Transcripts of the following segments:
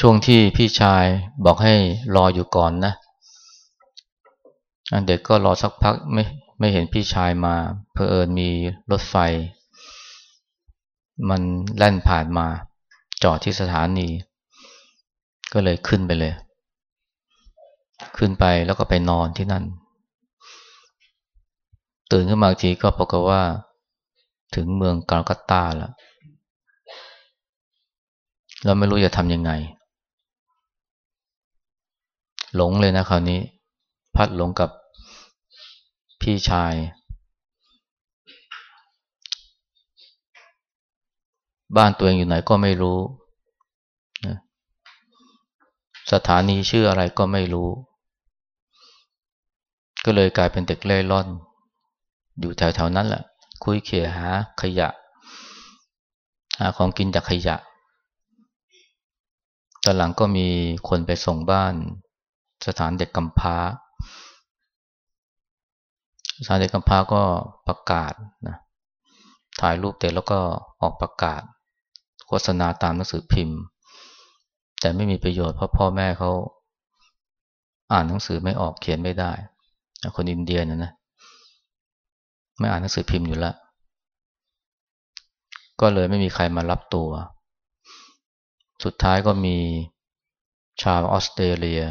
ช่วงที่พี่ชายบอกให้รออยู่ก่อนนะเด็กก็รอสักพักไม่ไม่เห็นพี่ชายมาเพอเอิญมีรถไฟ มันแล่นผ่านมาจอดที่สถานี ก็เลยขึ้นไปเลย ขึ้นไปแล้วก็ไปนอนที่นั่น ตื่นขึ้นมาทีก็ปรากฏว่า ถึงเมืองกาลกัตตาแล้วเราไม่รู้จะทำยังไง หลงเลยนะคราวนี้ พัดหลงกับพี่ชาย บ้านตัวเองอยู่ไหนก็ไม่รู้ สถานีชื่ออะไรก็ไม่รู้ ก็เลยกลายเป็นเด็กเล่ร่อน อยู่แถวๆนั้นแหละ คุยเขี่ยหาขยะ หาของกินจากขยะตอนหลังก็มีคนไปส่งบ้าน สถานเด็กกำพร้า สถานเด็กกำพร้าก็ประกาศนะถ่ายรูปเด็กแล้วก็ออกประกาศ โฆษณาตามหนังสือพิมพ์ แต่ไม่มีประโยชน์เพราะพ่อแม่เขาอ่านหนังสือไม่ออกเขียนไม่ได้ คนอินเดียนะนะไม่อ่านหนังสือพิมพ์อยู่แล้วก็เลยไม่มีใครมารับตัว สุดท้ายก็มีชาวออสเตรเลีย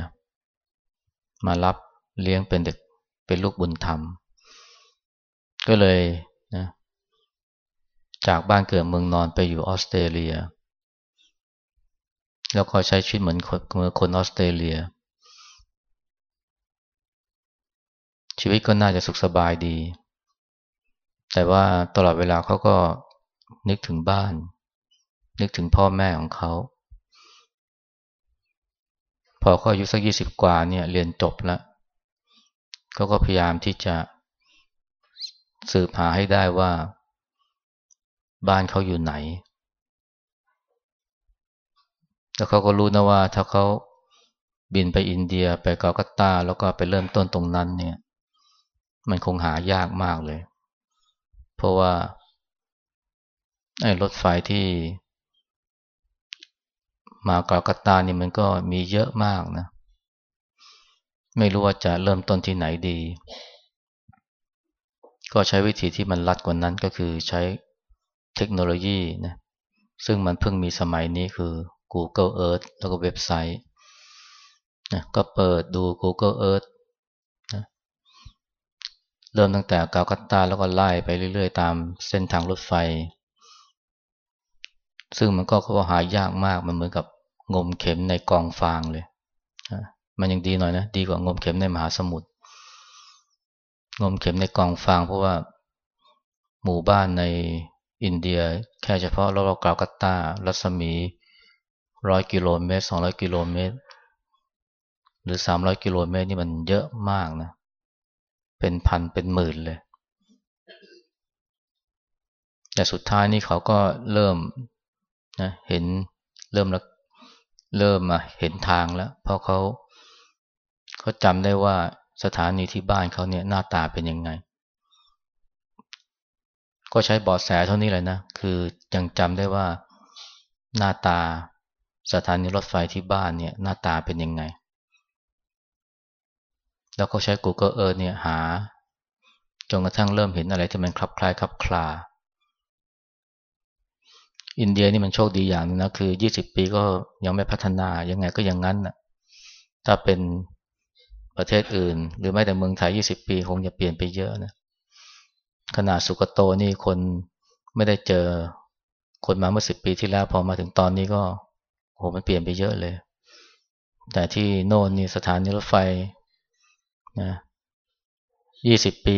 มารับเลี้ยงเป็นเด็กเป็นลูกบุญธรรม ก็เลยนะจากบ้านเกิดเมืองนอนไปอยู่ออสเตรเลีย แล้วก็ใช้ชีวิตเหมือนคนคนออสเตรเลีย ชีวิตก็น่าจะสุขสบายดี แต่ว่าตลอดเวลาเขาก็นึกถึงบ้าน นึกถึงพ่อแม่ของเขา พอเขาอายุสักยี่สิบกว่าเนี่ยเรียนจบแล้วเขาก็พยายามที่จะสืบหาให้ได้ว่า บ้านเขาอยู่ไหน แล้วเขาก็รู้นะว่าถ้าเขาบินไปอินเดียไปกาลกัตตา แล้วก็ไปเริ่มต้นตรงนั้นเนี่ย มันคงหายากมากเลย เพราะว่าไอ้รถไฟที่ มากากัตตานี่มันก็มีเยอะมากนะ ไม่รู้ว่าจะเริ่มต้นที่ไหนดี ก็ใช้วิธีที่มันลัดกว่านั้นก็คือใช้เทคโนโลยีนะซึ่งมันเพิ่งมีสมัยนี้คือ Google Earth แล้วก็เว็บไซต์นะก็เปิดดู Google Earth นะเริ่มตั้งแต่กาลกัตตาแล้วก็ไล่ไปเรื่อย ๆ ตามเส้นทางรถไฟ ซึ่งมันก็เขาหายากมากมันเหมือนกับ งมเข็มในกองฟางเลยมันยังดีหน่อยนะ ดีกว่างมเข็มในมหาสมุทร งมเข็มในกองฟางเพราะว่าหมู่บ้านในอินเดียแค่เฉพาะรอบๆกาลกัตตา รัศมีร้อยกิโลเมตรสองร้อยกิโลเมตร หรือสามร้อยกิโลเมตรนี่มันเยอะมากนะ เป็นพันเป็นหมื่นเลย แต่สุดท้ายนี่เขาก็เริ่มนะเห็นเริ่มล้ว เริ่มมาเห็นทางแล้ว เพราะเขาเขาจำได้ว่าสถานีที่บ้านเขาเนี่ยหน้าตาเป็นยังไง ก็ใช้บอดแสเท่านี้เลยนะ คือยังจำได้ว่าหน้าตาสถานีรถไฟที่บ้านเนี่ยหน้าตาเป็นยังไง แล้วก็ใช้ Google Earth เนี่ยหาจนกระทั่งเริ่มเห็นอะไรที่มันคลับคล้ายคลับคลา อินเดียนี่มันโชคดีอย่างนึงนะคือยี่สิบปีก็ยังไม่พัฒนายังไงก็อย่างนั้นนะถ้าเป็นประเทศอื่น หรือแม้แต่เมืองไทยยี่สิบปีคงจะเปลี่ยนไปเยอะนะขนาดสุกโตนี่คนไม่ได้เจอคนมาเมื่อสิบปีที่แล้วพอมาถึงตอนนี้ก็โหมันเปลี่ยนไปเยอะเลย แต่ที่โน่นนี่สถานีรถไฟนะยี่สิบปี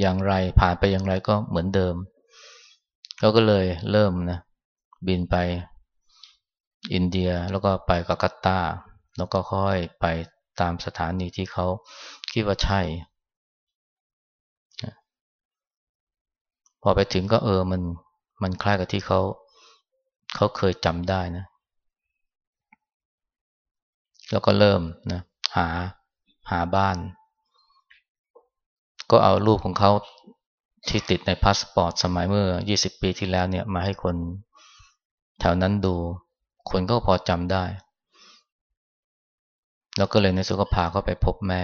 อย่างไรผ่านไปอย่างไรก็เหมือนเดิมเขาก็เลยเริ่มนะ บินไปอินเดียแล้วก็ไปกักัตตาแล้วก็ค่อยไปตามสถานีที่เขาคิดว่าใช่ พอไปถึงก็เออมันมันคล้ายกับที่เขาเขาเคยจำได้นะ แล้วก็เริ่มนะหาหาบ้าน ก็เอารูปของเขาที่ติดในพาสปอร์ตสมัยเมื่อ 20 ปีที่แล้วเนี่ยมาให้คน แถวนั้นดู คนก็พอจำได้ แล้วก็เลยในสุขภาเขาไปพบแม่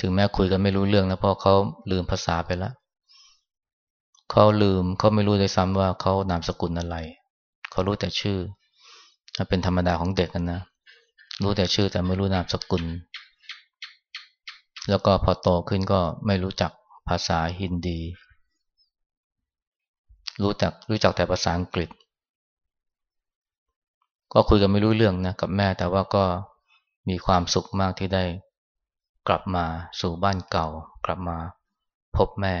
ถึงแม้คุยกันไม่รู้เรื่องนะเพราะเขาลืมภาษาไปแล้วเขาลืมเขาไม่รู้เลยซ้ำว่าเขานามสกุลอะไร เขารู้แต่ชื่อเป็นธรรมดาของเด็กกันนะ รู้แต่ชื่อแต่ไม่รู้นามสกุล แล้วก็พอโตขึ้นก็ไม่รู้จักภาษาฮินดี รู้จักรู้จักแต่ภาษาอังกฤษ ก็คุยกันไม่รู้เรื่องนะกับแม่แต่ว่าก็มีความสุขมากที่ได้กลับมาสู่บ้านเก่า กลับมาพบแม่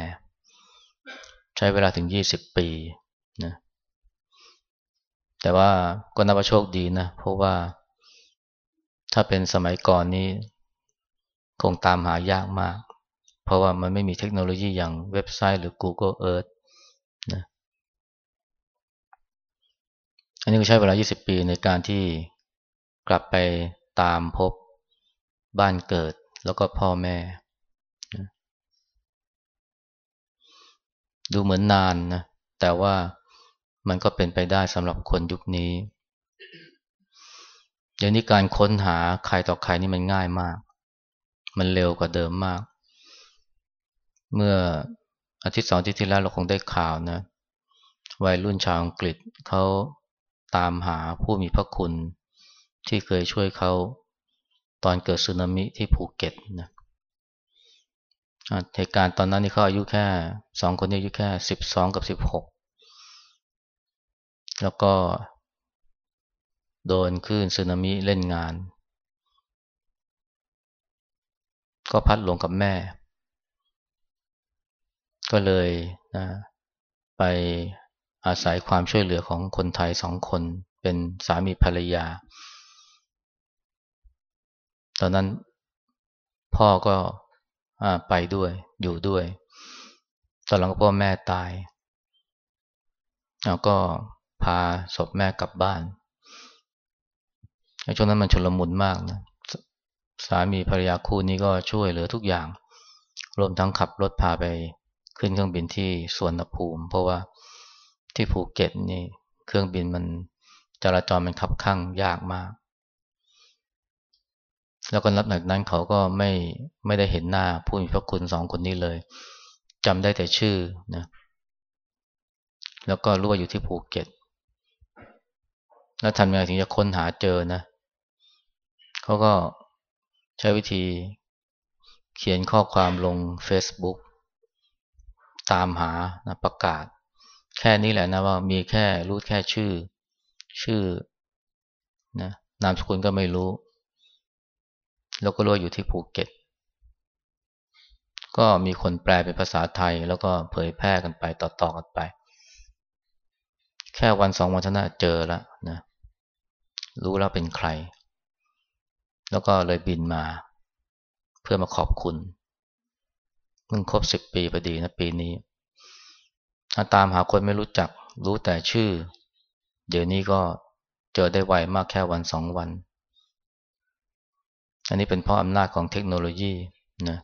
ใช้เวลาถึงยี่สิบปีนะแต่ว่าก็นับว่าโชคดีนะ เพราะว่าถ้าเป็นสมัยก่อนนี้คงตามหายากมาก เพราะว่ามันไม่มีเทคโนโลยีอย่างเว็บไซต์หรือ Google Earth นะ อันนี้ก็ใช้เวลา 20 ปีในการที่กลับไปตามพบบ้านเกิดแล้วก็พ่อแม่ ดูเหมือนนานนะ แต่ว่ามันก็เป็นไปได้สำหรับคนยุคนี้ เดี๋ยวนี้การค้นหาใครต่อใครนี่มันง่ายมาก มันเร็วกว่าเดิมมาก เมื่ออาทิตย์สองอาทิตย์ที่แล้วเราคงได้ข่าวนะ วัยรุ่นชาวอังกฤษเขา ตามหาผู้มีพระคุณ ที่เคยช่วยเขาตอนเกิดสึนามิที่ภูเก็ตนะเหตุการณ์ตอนนั้นนี่เขาอายุแค่สองคนนี้อายุแค่สิบสองกับสิบหกแล้วก็โดนคลื่นสึนามิเล่นงาน ก็พัดหลงกับแม่ ก็เลยนะไป อาศัยความช่วยเหลือของคนไทยสองคน เป็นสามีภรรยา ตอนนั้นพ่อก็ไปด้วยอยู่ด้วย ตอนหลังพ่อแม่ตายแล้วก็พาศพแม่กลับบ้านในช่วงนั้นมันชลมุนมากนะสามีภรรยาคู่นี้ก็ช่วยเหลือทุกอย่าง รวมทั้งขับรถพาไปขึ้นเครื่องบินที่สวนภูมิ เพราะว่า ที่ภูเก็ตนี่เครื่องบินมันจราจรมันขับข้างยากมาก แล้วก็นับจากนั้นเขาก็ไม่ไม่ได้เห็นหน้าผู้มีพระคุณสองคนนี้เลยจำได้แต่ชื่อนะแล้วก็รู้ว่าอยู่ที่ภูเก็ต แล้วทำยังไงถึงจะค้นหาเจอนะเขาก็ใช้วิธีเขียนข้อความลง Facebook ตามหานะประกาศ แค่นี้แหละนะว่ามีแค่รู้แค่ชื่อ ชื่อนะนามสกุลก็ไม่รู้ แล้วก็รู้อยู่ที่ภูเก็ต ก็มีคนแปลเป็นภาษาไทย แล้วก็เผยแพร่กันไปต่อๆกันไป แค่วันสองวันท่านะเจอแล้วนะรู้แล้วเป็นใคร แล้วก็เลยบินมา เพื่อมาขอบคุณมึงครบสิบปีพอดีนะปีนี้ ถ้าตามหาคนไม่รู้จักรู้แต่ชื่อ เดี๋ยวนี้ก็เจอได้ไวมากแค่วันสองวัน อันนี้เป็นเพราะอำนาจของเทคโนโลยีนะ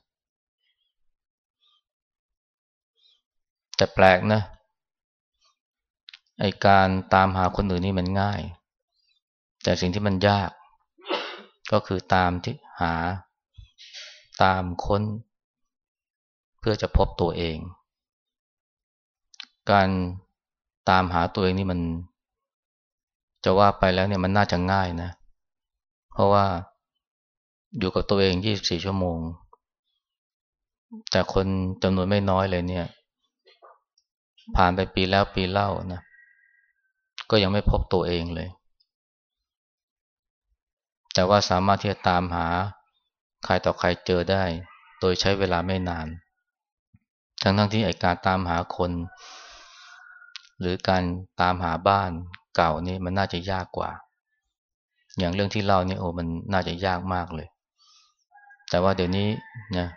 แต่แปลกนะไอการตามหาคนอื่นนี่มันง่าย แต่สิ่งที่มันยาก ก็คือตามที่หาตามค้น เพื่อจะพบตัวเอง การตามหาตัวเองนี่มัน จะว่าไปแล้วเนี่ยมันน่าจะง่ายนะ เพราะว่าอยู่กับตัวเอง 24 ชั่วโมง แต่คนจำนวนไม่น้อยเลยเนี่ย ผ่านไปปีแล้วปีเล่านะ ก็ยังไม่พบตัวเองเลย แต่ว่าสามารถที่จะตามหาใครต่อใครเจอได้ โดยใช้เวลาไม่นาน ทั้งทั้งที่ไอการตามหาคน หรือการตามหาบ้านเก่านี่มันน่าจะยากกว่า อย่างเรื่องที่เล่านี่โอ้มันน่าจะยากมากเลย แต่ว่าเดี๋ยวนี้นะ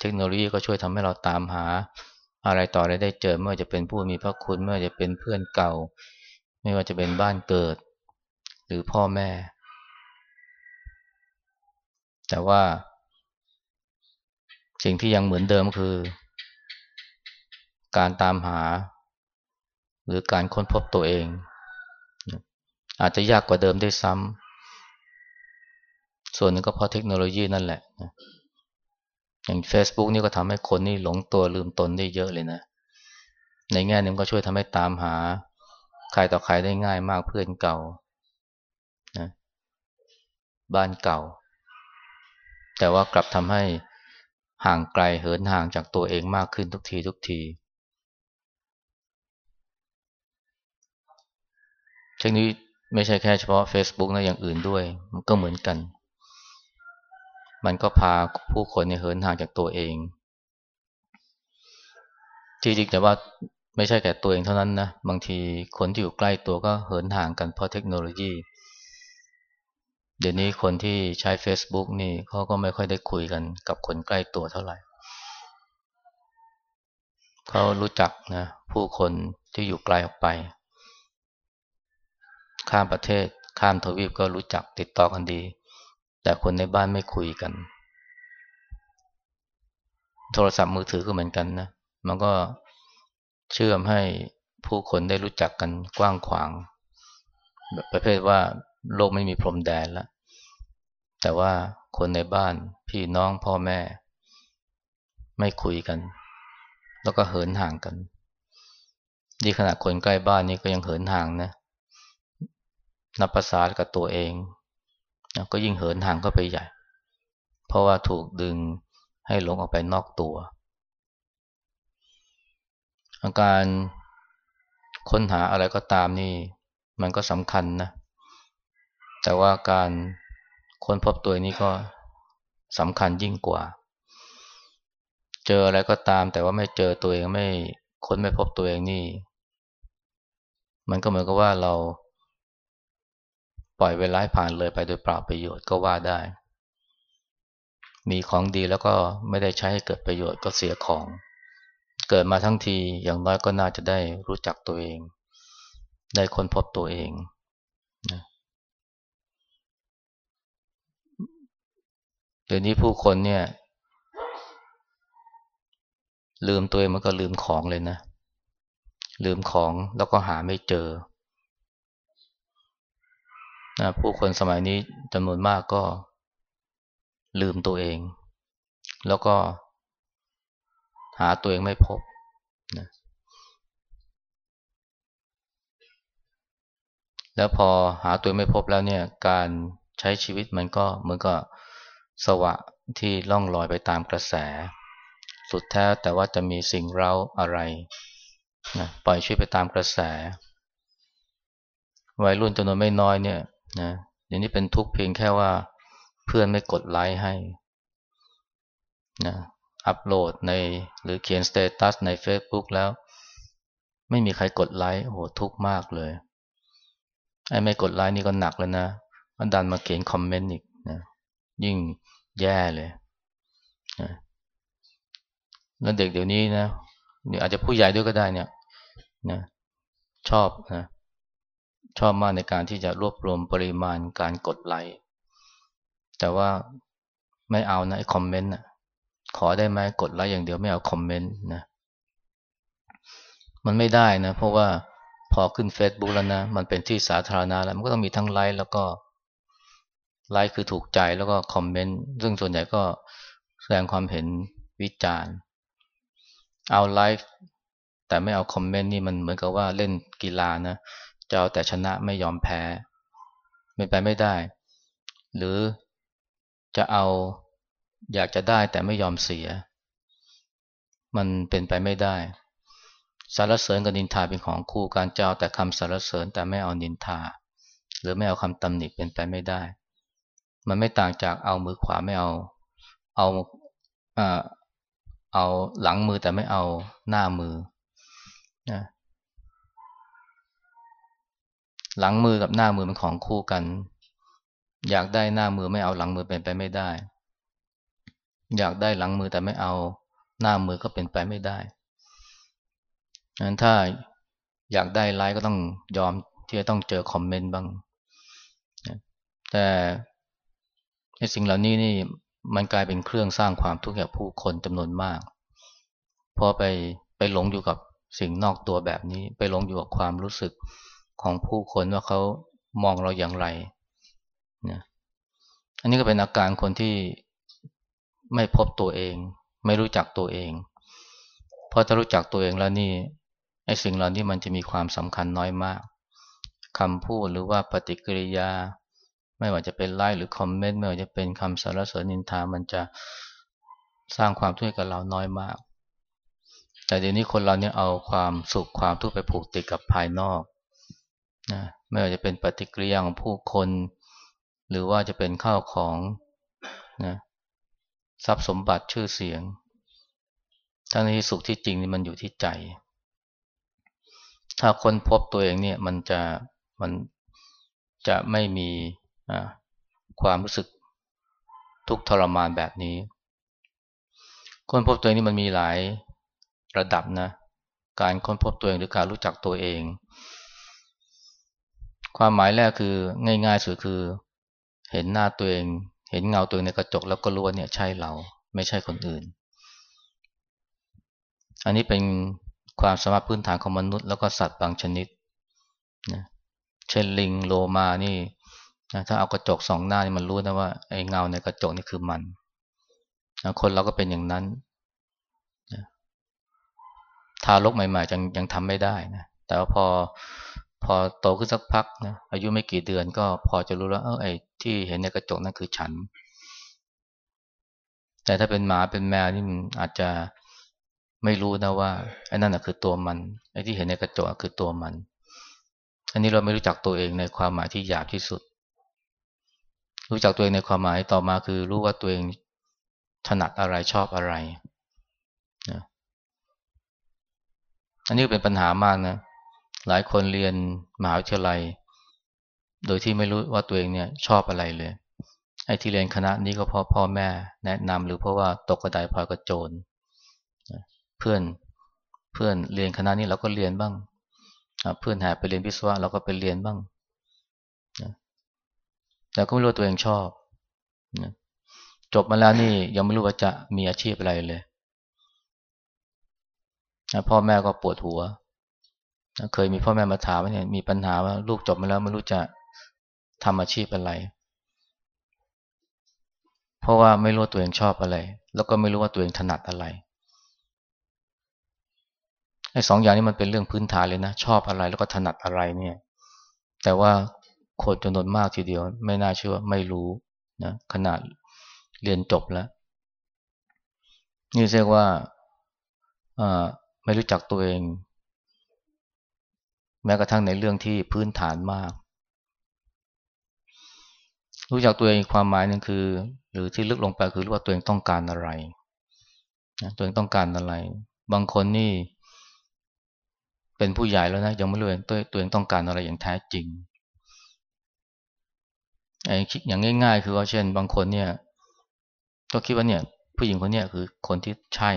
เทคโนโลยีก็ช่วยทำให้เราตามหาอะไรต่ออะไรได้เจอไม่ว่าจะเป็นผู้มีพระคุณไม่ว่าจะเป็นเพื่อนเก่า ไม่ว่าจะเป็นบ้านเกิด หรือพ่อแม่ แต่ว่า สิ่งที่ยังเหมือนเดิมคือ การตามหา หรือการค้นพบตัวเอง อาจจะยากกว่าเดิมได้ซ้ำส่วนนึงก็เพราะเทคโนโลยีนั่นแหละนะอย่าง Facebook นี่ก็ทำให้คนนี่หลงตัวลืมตนได้เยอะเลยนะ ในแง่นึงก็ช่วยทำให้ตามหา ใครต่อใครได้ง่ายมากเพื่อนเก่านะบ้านเก่า แต่ว่ากลับทำให้ห่างไกลเหินห่างจากตัวเองมากขึ้นทุกทีทุกที เช่นนี้ไม่ใช่แค่เฉพาะ Facebook นะอย่างอื่นด้วย มันก็เหมือนกัน มันก็พาผู้คนในเหินห่างจากตัวเองจริงๆแต่ว่าไม่ใช่แก่ตัวเองเท่านั้นนะบางทีคนที่อยู่ใกล้ตัวก็เหินห่างกันเพราะเทคโนโลยี เดี๋ยวนี้คนที่ใช้ Facebook นี่เขาก็ไม่ค่อยได้คุยกันกับคนใกล้ตัวเท่าไหร่เขารู้จักนะผู้คนที่อยู่ไกลออกไป ข้ามประเทศ ข้ามทวีปก็รู้จักติดต่อกันดี แต่คนในบ้านไม่คุยกัน โทรศัพท์มือถือก็เหมือนกันนะ มันก็เชื่อมให้ผู้คนได้รู้จักกันกว้างขวาง ประเภทว่าโลกไม่มีพรมแดนแล้วแต่ว่าคนในบ้านพี่น้องพ่อแม่ ไม่คุยกัน แล้วก็เหินห่างกัน ดีขนาดคนใกล้บ้านนี้ก็ยังเหินห่างนะ นับภาษากับตัวเองก็ยิ่งเหินห่างเข้าไปใหญ่ เพราะว่าถูกดึงให้หลงออกไปนอกตัว อาการค้นหาอะไรก็ตามนี่ มันก็สำคัญนะ แต่ว่าการค้นพบตัวนี้ก็สำคัญยิ่งกว่า เจออะไรก็ตาม แต่ว่าไม่เจอตัวเองไม่ค้นไม่พบตัวเองนี่ มันก็เหมือนกับว่าเรา ปล่อยเวลาผ่านเลยไปโดยเปล่าประโยชน์ก็ว่าได้ มีของดีแล้วก็ไม่ได้ใช้ให้เกิดประโยชน์ก็เสียของ เกิดมาทั้งทีอย่างน้อยก็น่าจะได้รู้จักตัวเอง ได้ค้นพบตัวเองนะเดี๋ยวนี้ผู้คนเนี่ย ลืมตัวเองมันก็ลืมของเลยนะ ลืมของแล้วก็หาไม่เจอ นะผู้คนสมัยนี้จำนวนมากก็ลืมตัวเอง แล้วก็หาตัวเองไม่พบนะแล้วพอหาตัวไม่พบแล้วเนี่ยการใช้ชีวิตมันก็เหมือนกับสวะที่ล่องลอยไปตามกระแส สุดแท้แต่ว่าจะมีสิ่งเร้าอะไรนะปล่อยชีวิตไปตามกระแส วัยรุ่นจำนวนไม่น้อยเนี่ย นะอย่างนี้เป็นทุกข์เพียงแค่ว่าเพื่อนไม่กดไลค์ให้นะอัปโหลดในหรือเขียนสเตตัสใน Facebook แล้ว ไม่มีใครกดไลค์โอ้โหทุกข์มากเลยไอ้ไม่กดไลค์นี่ก็หนักแล้วนะมันดันมาเขียนคอมเมนต์อีกนะยิ่งแย่เลยนะแล้วเด็กเดี๋ยวนี้นะอาจจะผู้ใหญ่ด้วยก็ได้เนี่ยนะชอบนะ ชอบมากในการที่จะรวบรวมปริมาณการกดไลค์แต่ว่าไม่เอานะไอ้คอมเมนต์นะขอได้ไหมกดไลค์อย่างเดียวไม่เอาคอมเมนต์นะมันไม่ได้นะ เพราะว่าพอขึ้น Facebook แล้วนะ มันเป็นที่สาธารณะแล้ว มันก็ต้องมีทั้งไลค์แล้วก็ไลค์คือถูกใจแล้วก็คอมเมนต์ซึ่งส่วนใหญ่ก็แสดงความเห็นวิจารณ์ เอาไลค์แต่ไม่เอาคอมเมนต์นี่มันเหมือนกับว่าเล่นกีฬานะ จะเอาแต่ชนะไม่ยอมแพ้ไม่ไปไม่ได้ หรือจะเอาอยากจะได้แต่ไม่ยอมเสีย มันเป็นไปไม่ได้ สารเสริญกับนินทาเป็นของคู่การเจะเอาแต่คำสารเสริญแต่ไม่เอานินทา หรือไม่เอาคำตำหนิเป็นไปไม่ได้ มันไม่ต่างจากเอามือขวาไม่เอาเอาเอาหลังมือแต่ไม่เอาหน้ามือนะ หลังมือกับหน้ามือเป็นของคู่กัน อยากได้หน้ามือไม่เอาหลังมือเป็นไปไม่ได้ อยากได้หลังมือแต่ไม่เอาหน้ามือก็เป็นไปไม่ได้งั้นถ้าอยากได้ไลค์ก็ต้องยอมที่จะต้องเจอคอมเมนต์บ้าง แต่ในสิ่งเหล่านี้นี่มันกลายเป็นเครื่องสร้างความทุกข์แก่ผู้คนจำนวนมาก พอไปไปหลงอยู่กับสิ่งนอกตัวแบบนี้ ไปหลงอยู่กับความรู้สึก ของผู้คนว่าเขามองเราอย่างไรนะอันนี้ก็เป็นอาการคนที่ไม่พบตัวเอง ไม่รู้จักตัวเอง เพราะถ้ารู้จักตัวเองแล้วนี่ไอ้สิ่งเหล่านี้มันจะมีความสำคัญน้อยมากคำพูดหรือว่าปฏิกิริยา ไม่ว่าจะเป็นไลค์หรือคอมเมนต์ไม่ว่าจะเป็นคำสรรเสริญนินทามันจะสร้างความทุกข์กับเราน้อยมาก แต่เดี๋ยวนี้คนเราเนี่ยเอาความสุขความทุกข์ไปผูกติดกับภายนอก นะไม่ว่าจะเป็นปฏิกิริยาของผู้คน หรือว่าจะเป็นข้าวของนะทรัพย์สมบัติชื่อเสียงทั้งที่สุขที่จริงนี่มันอยู่ที่ใจ ถ้าคนพบตัวเองเนี่ยมันจะมันจะไม่มีความรู้สึกทุกทรมานแบบนี้ คนพบตัวเองนี่มันมีหลายระดับนะ การค้นพบตัวเองหรือการรู้จักตัวเอง ความหมายแรกคือง่ายๆสุดคือเห็นหน้าตัวเอง เห็นเงาตัวเองในกระจกแล้วก็รู้ว่าเนี่ยใช่เราไม่ใช่คนอื่น อันนี้เป็นความสามารถพื้นฐานของมนุษย์ แล้วก็สัตว์บางชนิดนะเช่นลิงโลมานี่นะถ้าเอากระจกสองหน้านี่มันรู้นะว่าไอ้เงาในกระจกนี่คือมันนะคนเราก็เป็นอย่างนั้นนะทารกใหม่ๆยังยังทำไม่ได้นะแต่ว่าพอ พอโตขึ้นสักพักนะอายุไม่กี่เดือนก็พอจะรู้แล้วเออไอ้ที่เห็นในกระจกนั่นคือฉัน แต่ถ้าเป็นหมาเป็นแมวนี่มันอาจจะไม่รู้นะว่าไอ้นั่นคือตัวมันไอ้ที่เห็นในกระจกคือตัวมัน อันนี้เราไม่รู้จักตัวเองในความหมายที่หยาบที่สุด รู้จักตัวเองในความหมายต่อมาคือรู้ว่าตัวเองถนัดอะไรชอบอะไรนะอันนี้เป็นปัญหามากนะ หลายคนเรียนมหาวิทยาลัย โดยที่ไม่รู้ว่าตัวเองเนี่ยชอบอะไรเลย ไอ้ที่เรียนคณะนี้ก็เพราะพ่อแม่แนะนำหรือเพราะว่าตกกระไดพลอยกระโจน เพื่อนเพื่อนเรียนคณะนี้เราก็เรียนบ้าง เพื่อนหาไปเรียนวิศวะเราก็ไปเรียนบ้างแต่ก็ไม่รู้ตัวเองชอบจบมาแล้วนี่ยังไม่รู้ว่าจะมีอาชีพอะไรเลยพ่อแม่ก็ปวดหัว เคยมีพ่อแม่มาถามว่าเนี่ยมีปัญหาว่าลูกจบมาแล้วไม่รู้จะทำอาชีพอะไร เพราะว่าไม่รู้ตัวเองชอบอะไร แล้วก็ไม่รู้ว่าตัวเองถนัดอะไรไอ้สองอย่างนี้มันเป็นเรื่องพื้นฐานเลยนะ ชอบอะไรแล้วก็ถนัดอะไรเนี่ย แต่ว่าคนจำนวนมากทีเดียว ไม่น่าเชื่อไม่รู้นะขนาดเรียนจบแล้ว นี่เรียกว่าไม่รู้จักตัวเอง แม้กระทั่งในเรื่องที่พื้นฐานมาก รู้จักตัวเองความหมายหนึ่งคือ หรือที่ลึกลงไปคือรู้ว่าตัวเองต้องการอะไรตัวเองต้องการอะไร บางคนนี่ เป็นผู้ใหญ่แล้วนะยังไม่รู้ตัวตัวเองต้องการอะไรอย่างแท้จริงอย่างง่าย ๆ คือว่าเช่น บางคนเนี่ย ก็คิดว่าเนี่ย ผู้หญิงคนนี้คือคนที่ใช่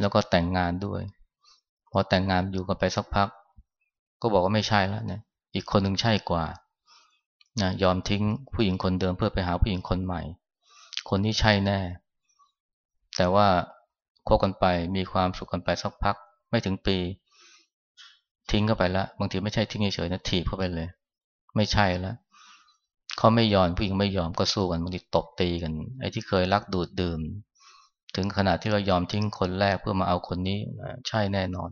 แล้วก็แต่งงานด้วย พอแต่งงานอยู่กันไปสักพัก ก็บอกว่าไม่ใช่แล้วเนี่ยอีกคนหนึ่งใช่กว่านะยอมทิ้งผู้หญิงคนเดิมเพื่อไปหาผู้หญิงคนใหม่ คนที่ใช่แน่ แต่ว่าคบกันไปมีความสุขกันไปสักพัก ไม่ถึงปี ทิ้งเข้าไปแล้วบางทีไม่ใช่ทิ้งเฉยๆนะถีบเข้าไปเลย ไม่ใช่แล้วเขาไม่ยอมผู้หญิงไม่ยอมก็สู้กันบางทีตบตีกัน ไอ้ที่เคยรักดูดดื่ม ถึงขนาดที่เรายอมทิ้งคนแรกเพื่อมาเอาคนนี้ใช่แน่นอน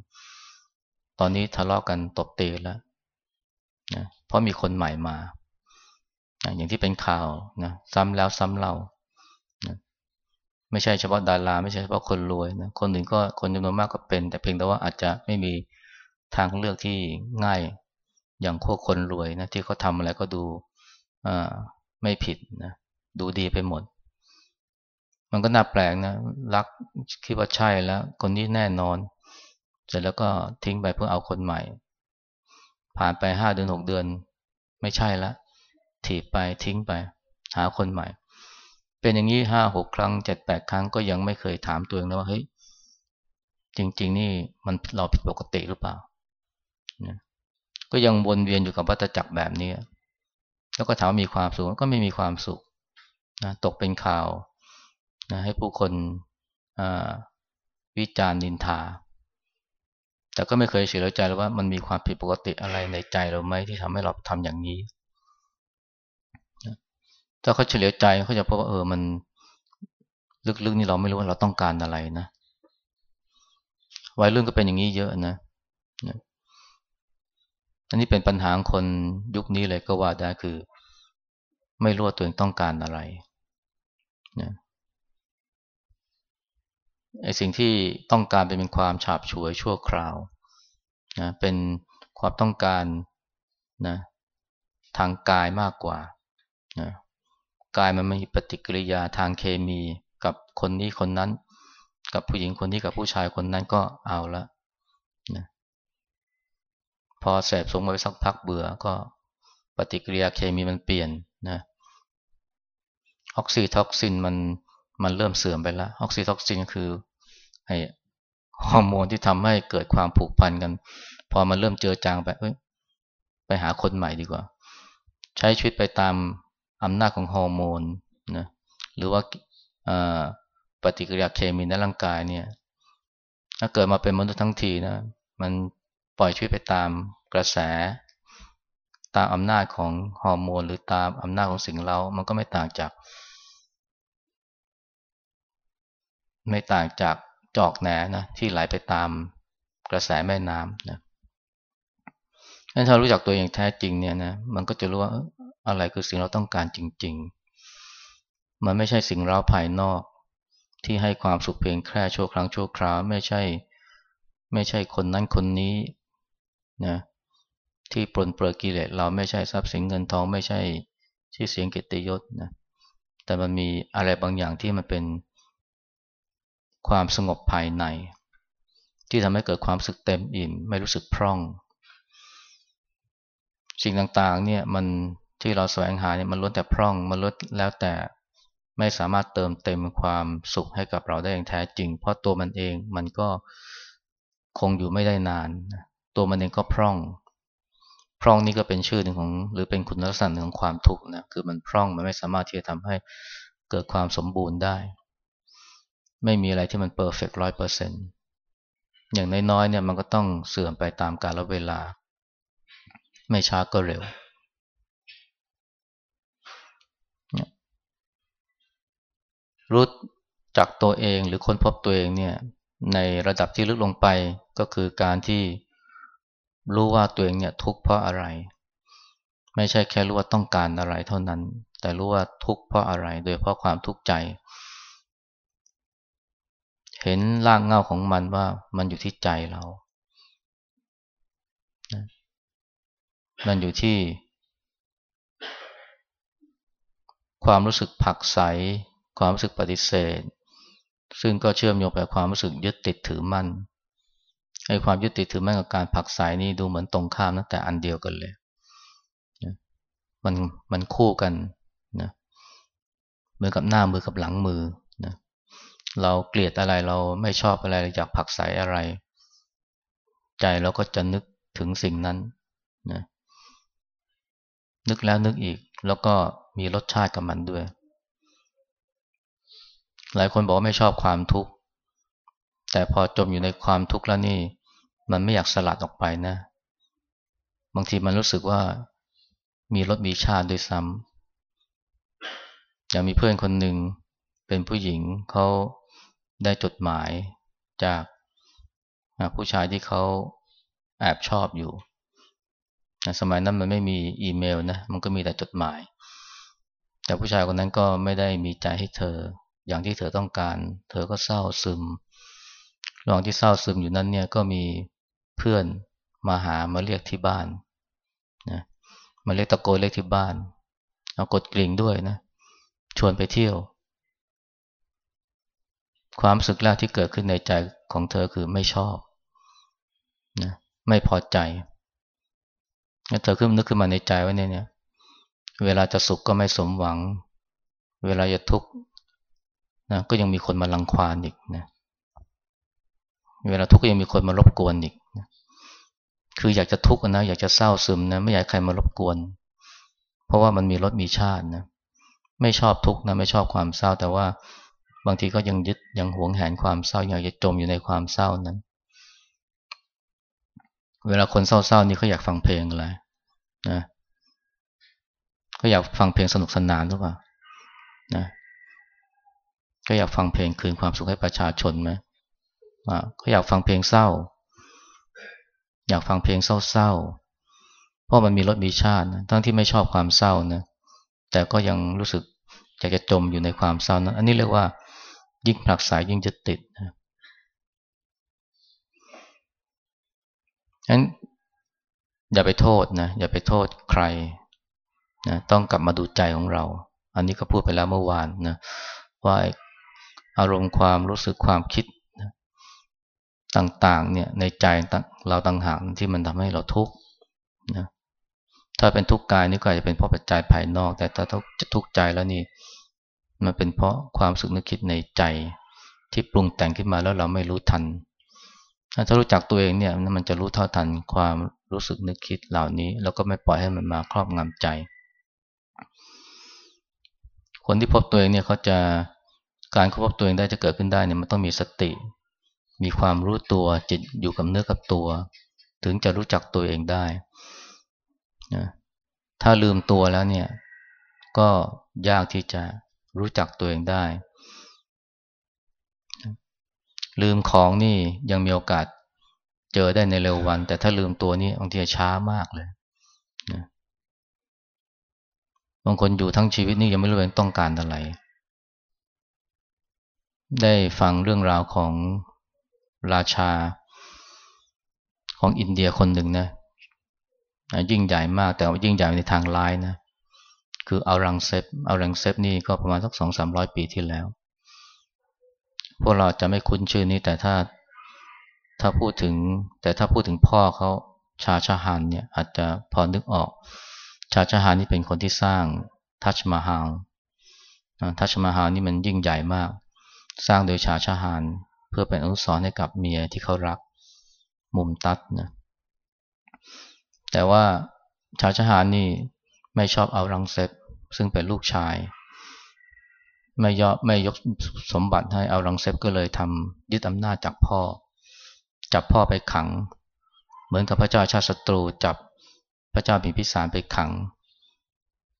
ตอนนี้ทะเลาะกกันตบตีแล้วนะเพราะมีคนใหม่มาอย่างที่เป็นข่าวนะซ้ำแล้วซ้ำเล่านะไม่ใช่เฉพาะดารา ไม่ใช่เฉพาะคนรวยนะคนอื่นก็คนจำนวนมากก็เป็น แต่เพียงแต่ว่าอาจจะไม่มีทางเลือกที่ง่ายอย่างพวกคนรวยนะที่เขาทำอะไรก็ดูไม่ผิดนะดูดีไปหมด มันก็น่าแปลกนะรักคิดว่าใช่แล้ว คนนี้แน่นอน เสร็จแล้วก็ทิ้งไปเพื่อเอาคนใหม่ ผ่านไปห้าเดือนหกเดือน ไม่ใช่แล้วถีบไปทิ้งไป หาคนใหม่ เป็นอย่างนี้ห้าหกครั้งเจ็ดแปดครั้งก็ยังไม่เคยถามตัวเองนะว่าเฮ้ยจริง ๆ นี่มันเราผิดปกติหรือเปล่า ก็ยังวนเวียนอยู่กับวัฏจักรแบบนี้ แล้วก็ถามมีความสุขก็ไม่มีความสุขนะตกเป็นข่าวนะให้ผู้คนวิจารณ์นินทา แต่ก็ไม่เคยเฉลียวใจเลยว่ามันมีความผิดปกติอะไรในใจเราไหมที่ทำให้เราทำอย่างนี้ ถ้าเขาเฉลียวใจเขาจะพบว่าเออมันลึกๆนี่เราไม่รู้ว่าเราต้องการอะไรนะวัยรุ่นก็เป็นอย่างนี้เยอะนะอันนี้เป็นปัญหาคนยุคนี้เลยก็ว่าได้คือ ไม่รู้ว่าตัวเองต้องการอะไรนะ ไอ้สิ่งที่ต้องการเป็นความฉาบฉวยชั่วคราวนะเป็นความต้องการนะทางกายมากกว่านะกายมันมีปฏิกิริยาทางเคมีกับคนนี้คนนั้น กับผู้หญิงคนนี้กับผู้ชายคนนั้นก็เอาละนะพอเสพสมไปสักพักเบื่อก็ปฏิกิริยาเคมีมันเปลี่ยนนะออกซิท็อกซินมันมันเริ่มเสื่อมไปแล้วออกซิท็อกซินคือ ไอฮอร์โมนที่ทำให้เกิดความผูกพันกัน พอมันเริ่มเจือจางไปไปหาคนใหม่ดีกว่า ใช้ชีวิตไปตามอำนาจของฮอร์โมนนะหรือว่าปฏิกิริยาเคมีในร่างกายเนี่ย ถ้าเกิดมาเป็นมนุษย์ทั้งทีนะ มันปล่อยชีวิตไปตามกระแส ตามอำนาจของฮอร์โมน หรือตามอำนาจของสิ่งเรา มันก็ไม่ต่างจาก ไม่ต่างจาก จอกแหนนะที่ไหลไปตามกระแสแม่น้ำนะถ้ารู้จักตัวเองแท้จริงเนี่ยนะมันก็จะรู้ว่าอะไรคือสิ่งเราต้องการจริง ๆ มันไม่ใช่สิ่งเราภายนอก ที่ให้ความสุขเพียงแค่ชั่วครั้งชั่วคราวไม่ใช่ ไม่ใช่คนนั้นคนนี้นะที่ปลนเปลือกิเลสเราไม่ใช่ทรัพย์สินเงินทองไม่ใช่ชื่อเสียงเกียรติยศนะแต่มันมีอะไรบางอย่างที่มันเป็น ความสงบภายใน ที่ทำให้เกิดความสึกเต็มอิ่มไม่รู้สึกพร่อง สิ่งต่างๆเนี่ยมันที่เราแสวงหาเนี่ยมันล้วนแต่พร่องมันล้วนแล้วแต่ไม่สามารถเติมเต็มความสุขให้กับเราได้อย่างแท้จริง เพราะตัวมันเองมันก็คงอยู่ไม่ได้นาน ตัวมันเองก็พร่อง พร่องนี่ก็เป็นชื่อหนึ่งของ หรือเป็นคุณลักษณะหนึ่งของความทุกข์นะคือมันพร่องมันไม่สามารถที่จะทำให้เกิดความสมบูรณ์ได้ ไม่มีอะไรที่มันเพอร์เฟกต์ร้อยเปอร์เซ็นต์อย่างน้อยๆเนี่ยมันก็ต้องเสื่อมไปตามกาลเวลา ไม่ช้าก็เร็ว รู้จักตัวเองหรือค้นพบตัวเองเนี่ยในระดับที่ลึกลงไปก็คือการที่รู้ว่าตัวเองเนี่ยทุกข์เพราะอะไร ไม่ใช่แค่รู้ว่าต้องการอะไรเท่านั้น แต่รู้ว่าทุกข์เพราะอะไร โดยเพราะความทุกข์ใจ เห็นรากเงาของมันว่ามันอยู่ที่ใจเรา มันอยู่ที่ ความรู้สึกผักใส ความรู้สึกปฏิเสธ ซึ่งก็เชื่อมโยงไปความรู้สึกยึดติดถือมั่นไอ้ความยึดติดถือมั่นกับการผักใสนี่ดูเหมือนตรงข้ามนะแต่อันเดียวกันเลย มันมันคู่กันนะมือกับหน้ามือกับหลังมือ เราเกลียดอะไรเราไม่ชอบอะไรอยากผักใสอะไร ใจเราก็จะนึกถึงสิ่งนั้นนะนึกแล้วนึกอีก แล้วก็มีรสชาติกับมันด้วย หลายคนบอกว่าไม่ชอบความทุกข์ แต่พอจมอยู่ในความทุกข์แล้วนี่ มันไม่อยากสลัดออกไปนะ บางทีมันรู้สึกว่ามีรสมีชาติด้วยซ้ำอย่างมีเพื่อนคนหนึ่งเป็นผู้หญิงเขาได้จดหมายจากผู้ชายที่เขาแอบชอบอยู่ สมัยนั้นมันไม่มีอีเมลนะ มันก็มีแต่จดหมาย แต่ผู้ชายคนนั้นก็ไม่ได้มีใจให้เธอ อย่างที่เธอต้องการ เธอก็เศร้าซึม ระหว่างที่เศร้าซึมอยู่นั้นเนี่ยก็มีเพื่อนมาหามาเรียกที่บ้านนะมาเรียกตะโกนเรียกที่บ้าน เอากดกลิ่งด้วยนะ ชวนไปเที่ยว ความสึกแรกที่เกิดขึ้นในใจของเธอคือไม่ชอบนะไม่พอใจเธอขึ้นนึกขึ้นมาในใจว่าเนี่ยเวลาจะสุขก็ไม่สมหวัง เวลาจะทุกข์นะก็ยังมีคนมาลังควานอีกนะเวลาทุกข์ก็ยังมีคนมารบกวนอีกนะคืออยากจะทุกข์นะอยากจะเศร้าซึมนะไม่อยากใครมารบกวน เพราะว่ามันมีรสมีชาตินะไม่ชอบทุกข์นะไม่ชอบความเศร้าแต่ว่า บางทีก็ยังยึดยังหวงแหนความเศร้าอยากจะจมอยู่ในความเศร้านั้น เวลาคนเศร้าๆนี่เขาอยากฟังเพลงอะไรนะเขาอยากฟังเพลงสนุกสนานหรือเปล่านะก็อยากฟังเพลงคืนความสุขให้ประชาชนไหมก็อยากฟังเพลงเศร้า อยากฟังเพลงเศร้าๆเพราะมันมีรสมีชาตินะทั้งที่ไม่ชอบความเศร้านะแต่ก็ยังรู้สึกอยากจะจมอยู่ในความเศร้านะอันนี้เรียกว่า ยิ่งผลักสายยิ่งจะติดนะงั้นอย่าไปโทษนะอย่าไปโทษใครนะต้องกลับมาดูใจของเรา อันนี้ก็พูดไปแล้วเมื่อวานนะว่าอารมณ์ความรู้สึกความคิดนะต่างๆเนี่ยในใจเราต่างหากที่มันทำให้เราทุกข์นะถ้าเป็นทุกข์กายนี่ก็อาจจะเป็นเพราะปัจจัยภายนอก แต่ถ้าจะทุกข์ใจแล้วนี่ มันเป็นเพราะความสึกนึกคิดในใจที่ปรุงแต่งขึ้นมาแล้วเราไม่รู้ทัน ถ้ารู้จักตัวเองเนี่ยมันจะรู้เท่าทันความรู้สึกนึกคิดเหล่านี้ แล้วก็ไม่ปล่อยให้มันมาครอบงำใจ คนที่พบตัวเองเนี่ยเขาจะการพบตัวเองได้จะเกิดขึ้นได้เนี่ยมันต้องมีสติ มีความรู้ตัวจิตอยู่กับเนื้อกับตัว ถึงจะรู้จักตัวเองได้นะถ้าลืมตัวแล้วเนี่ยก็ยากที่จะ รู้จักตัวเองได้ ลืมของนี่ยังมีโอกาสเจอได้ในเร็ววัน แต่ถ้าลืมตัวนี่บางทีช้ามากเลยนะบางคนอยู่ทั้งชีวิตนี่ยังไม่รู้ว่าต้องการอะไร ได้ฟังเรื่องราวของราชาของอินเดียคนหนึ่งนะ ยิ่งใหญ่มากแต่ว่ายิ่งใหญ่ในทางร้ายนะ คือออรังเซบออรังเซบนี่ก็ประมาณสักสองสามร้อยปีที่แล้ว พวกเราจะไม่คุ้นชื่อนี้แต่ถ้าถ้าพูดถึงแต่ถ้าพูดถึงพ่อเขาชาชาฮันเนี่ยอาจจะพอนึกออก ชาชาฮันนี่เป็นคนที่สร้างทัชมาฮาลทัชมาฮาลนี่มันยิ่งใหญ่มาก สร้างโดยชาชาฮันเพื่อเป็นอนุสรณ์ให้กับเมียที่เขารักมุมตัดนะแต่ว่าชาชาฮันนี่ไม่ชอบเอารังเซฟ ซึ่งเป็นลูกชาย ไม่ยอไม่ยกสมบัติให้เอารังเซฟก็เลยทำยึดอำนาจจากพ่อ จับพ่อไปขัง เหมือนกับพระเจ้าชาติศัตรูจับพระเจ้าพิมพิสารไปขัง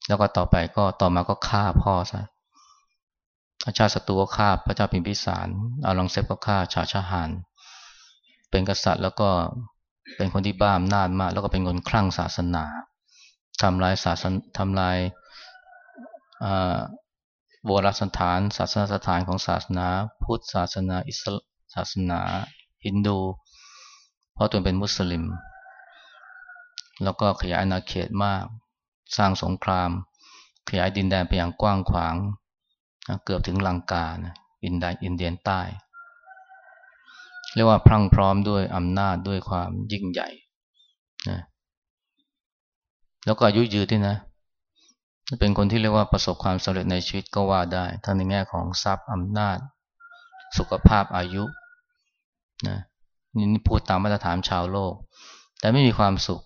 แล้วก็ต่อไปก็ต่อมาก็ฆ่าพ่อซะพระเจ้าศัตรูก็ฆ่าพระเจ้าพิมพิสารเอาลังเซฟก็ฆ่าชาชาหานเป็นกษัตริย์แล้วก็เป็นคนที่บ้าอำนาจมาก แล้วก็เป็นคนคลั่งศาสนาทำลายศาสนทำลาย โบราณสถานศาสนาสถานของศาสนา พุทธศาสนาอิสลามศาสนาฮินดู เพราะตัวเป็นมุสลิม แล้วก็ขยายอาณาเขตมาก สร้างสงคราม ขยายดินแดนไปอย่างกว้างขวาง เกือบถึงลังกานะอินดอินเดียนใต้ เรียกว่าพรั่งพร้อมด้วยอำนาจด้วยความยิ่งใหญ่นะแล้วก็อายุยืนด้วยนะ เป็นคนที่เรียกว่าประสบความสำเร็จในชีวิตก็ว่าได้ ทั้งในแง่ของทรัพย์อำนาจ สุขภาพอายุนะนี่พูดตามมาตรฐานชาวโลก แต่ไม่มีความสุข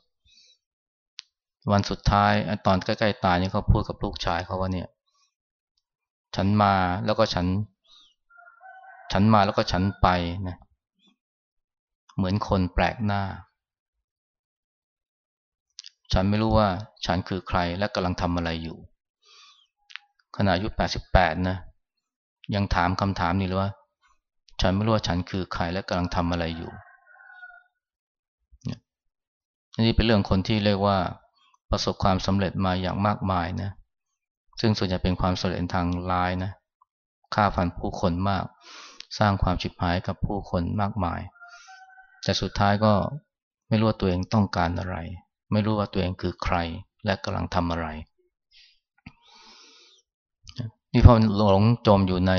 วันสุดท้ายตอนใกล้ๆตายนี่เขาพูดกับลูกชายเขาว่าเนี่ย ฉันมาแล้วก็ฉัน ฉันมาแล้วก็ฉันไปนะเหมือนคนแปลกหน้า ฉันไม่รู้ว่าฉันคือใครและกำลังทำอะไรอยู่ ขณะอายุ 88 นะ ยังถามคำถามนี้เลยว่า ฉันไม่รู้ว่าฉันคือใครและกำลังทำอะไรอยู่นี่เป็นเรื่องคนที่เรียกว่าประสบความสำเร็จมาอย่างมากมายนะ ซึ่งส่วนใหญ่เป็นความสำเร็จทางลายนะ ฆ่าฟันผู้คนมาก สร้างความฉิบหายกับผู้คนมากมาย แต่สุดท้ายก็ไม่รู้ว่าตัวเองต้องการอะไร ไม่รู้ว่าตัวเองคือใคร และกำลังทำอะไรนี่พอหลงจมอยู่ใน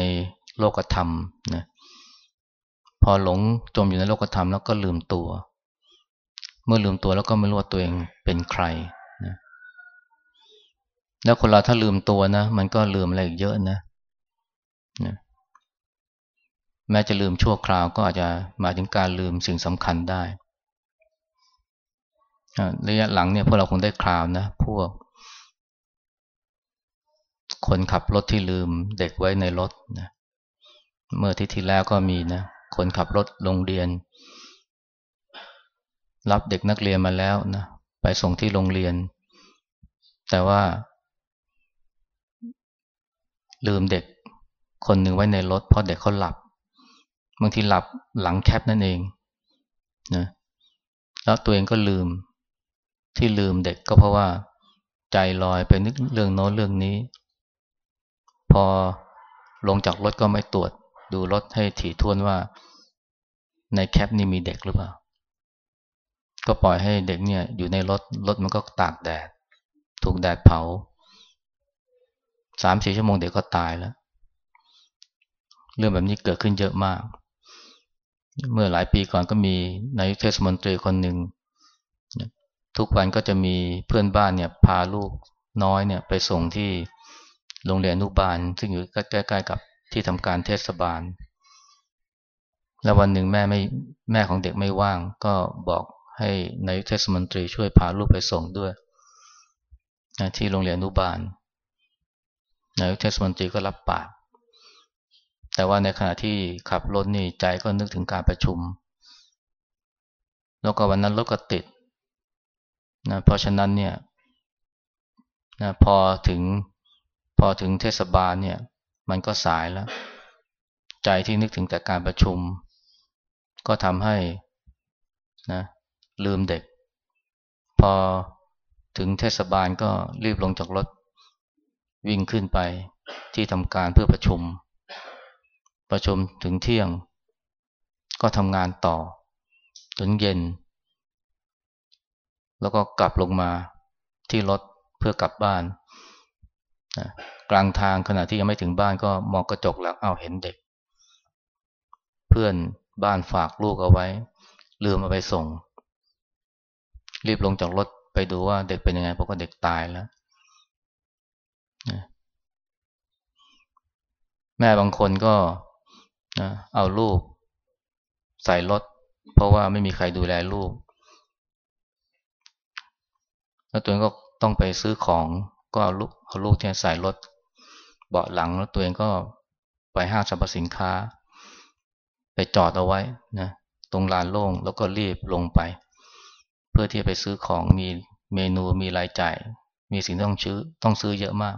โลกธรรมนะพอหลงจมอยู่ในโลกธรรมแล้วก็ลืมตัว เมื่อลืมตัวแล้วก็ไม่รู้ว่าตัวเองเป็นใครนะแล้วคนเราถ้าลืมตัวนะ มันก็ลืมอะไรเยอะนะนะแม้จะลืมชั่วคราวก็อาจจะมาถึงการลืมสิ่งสำคัญได้ ระยะหลังเนี่ยพวกเราคงได้คราวนะพวก คนขับรถที่ลืมเด็กไว้ในรถนะเมื่อที่ที่แล้วก็มีนะคนขับรถโรงเรียน รับเด็กนักเรียนมาแล้วนะไปส่งที่โรงเรียน แต่ว่า ลืมเด็กคนหนึ่งไว้ในรถเพราะเด็กเขาหลับบางทีหลับหลังแคปนั่นเองนะแล้วตัวเองก็ลืม ที่ลืมเด็กก็เพราะว่าใจลอยไปนึกเรื่องโน้นเรื่องนี้ พอลงจากรถก็ไม่ตรวจ ดูรถให้ถี่ถ้วนว่า ในแคปนี่มีเด็กหรือเปล่า ก็ปล่อยให้เด็กเนี่ยอยู่ในรถรถมันก็ตากแดด ถูกแดดเผาสามสี่ชั่วโมงเด็กก็ตายแล้ว เรื่องแบบนี้เกิดขึ้นเยอะมาก เมื่อหลายปีก่อนก็มีนายเทศมนตรีคนหนึ่ง ทุกวันก็จะมีเพื่อนบ้านเนี่ยพาลูกน้อยเนี่ยไปส่งที่โรงเรียนอนุบาล ซึ่งอยู่ใกล้ๆกับที่ทำการเทศบาล แล้ววันหนึ่งแม่ไม่แม่ของเด็กไม่ว่าง ก็บอกให้นายเทศมนตรีช่วยพาลูกไปส่งด้วยที่โรงเรียนอนุบาลนายเทศมนตรีก็รับปากแต่ว่าในขณะที่ขับรถนี่ใจก็นึกถึงการประชุม แล้วก็วันนั้นรถก็ติด นะเพราะฉะนั้นเนี่ยนะพอถึงพอถึงเทศบาลเนี่ย มันก็สายแล้ว ใจที่นึกถึงแต่การประชุม ก็ทำให้นะลืมเด็ก พอถึงเทศบาลก็รีบลงจากรถ วิ่งขึ้นไปที่ทำการเพื่อประชุม ประชุมถึงเที่ยง ก็ทำงานต่อจนเย็น แล้วก็กลับลงมาที่รถเพื่อกลับบ้านนะกลางทางขณะที่ยังไม่ถึงบ้านก็มองกระจกแล้วเอาเห็นเด็ก เพื่อนบ้านฝากลูกเอาไว้ ลืมเอาไปส่ง รีบลงจากรถไปดูว่าเด็กเป็นยังไงเพราะว่าเด็กตายแล้วแม่บางคนก็นะเอาลูกใส่รถเพราะว่าไม่มีใครดูแลลูก แล้วตัวเองก็ต้องไปซื้อของก็เอาลูกเอาลูกที่ใส่รถเบาะหลังแล้วตัวเองก็ไปห้างสรรพสินค้า ไปจอดเอาไว้นะตรงลานโล่งแล้วก็รีบลงไป เพื่อที่จะไปซื้อของมีเมนูมีรายจ่าย มีสิ่งต้องซื้อต้องซื้อเยอะมาก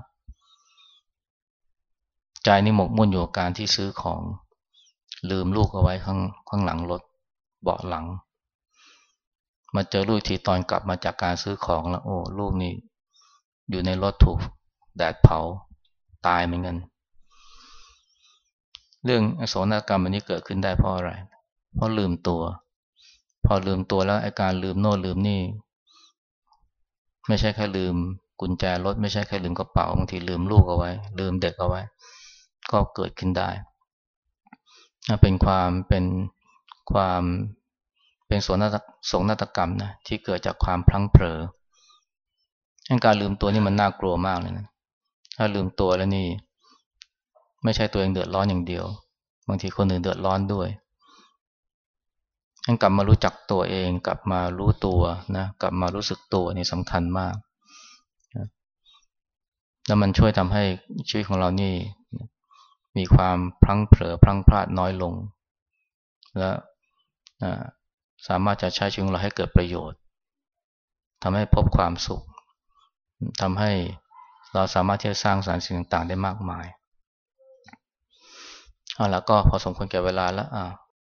ใจนี่หมกมุ่นอยู่กับการที่ซื้อของลืมลูกเอาไว้ข้างข้างหลังรถเบาะหลัง มาเจอลูกทีตอนกลับมาจากการซื้อของแล้วโอ้ลูกนี่อยู่ในรถถูกแดดเผาตายเหมือนกัน เรื่องโสนกรรมอันนี้เกิดขึ้นได้เพราะอะไร เพราะลืมตัว พอลืมตัวแล้วอาการลืมโน่นลืมนี่ ไม่ใช่แค่ลืมกุญแจรถไม่ใช่แค่ลืมกระเป๋าบางทีลืมลูกเอาไว้ ลืมเด็กเอาไว้ ก็เกิดขึ้นได้ เป็นความเป็นความ เป็นโศกนาฏกรรมนะที่เกิดจากความพลั้งเผลอการลืมตัวนี่มันน่ากลัวมากเลยนะถ้าลืมตัวแล้วนี่ไม่ใช่ตัวเองเดือดร้อนอย่างเดียว บางทีคนอื่นเดือดร้อนด้วยกลับมารู้จักตัวเอง กลับมารู้ตัวนะกลับมารู้สึกตัวนี่สำคัญมากแล้วมันช่วยทำให้ชีวิตของเรานี่ มีความพลั้งเผลอพลั้งพลาดน้อยลง และ สามารถจะใช้ชีวิตเราให้เกิดประโยชน์ทำให้พบความสุขทำให้เราสามารถที่จะสร้างสารรค์สิ่งต่างๆ ได้มากมายเอาแล้วก็พอสมควรแก่เวลาแล้วอ่า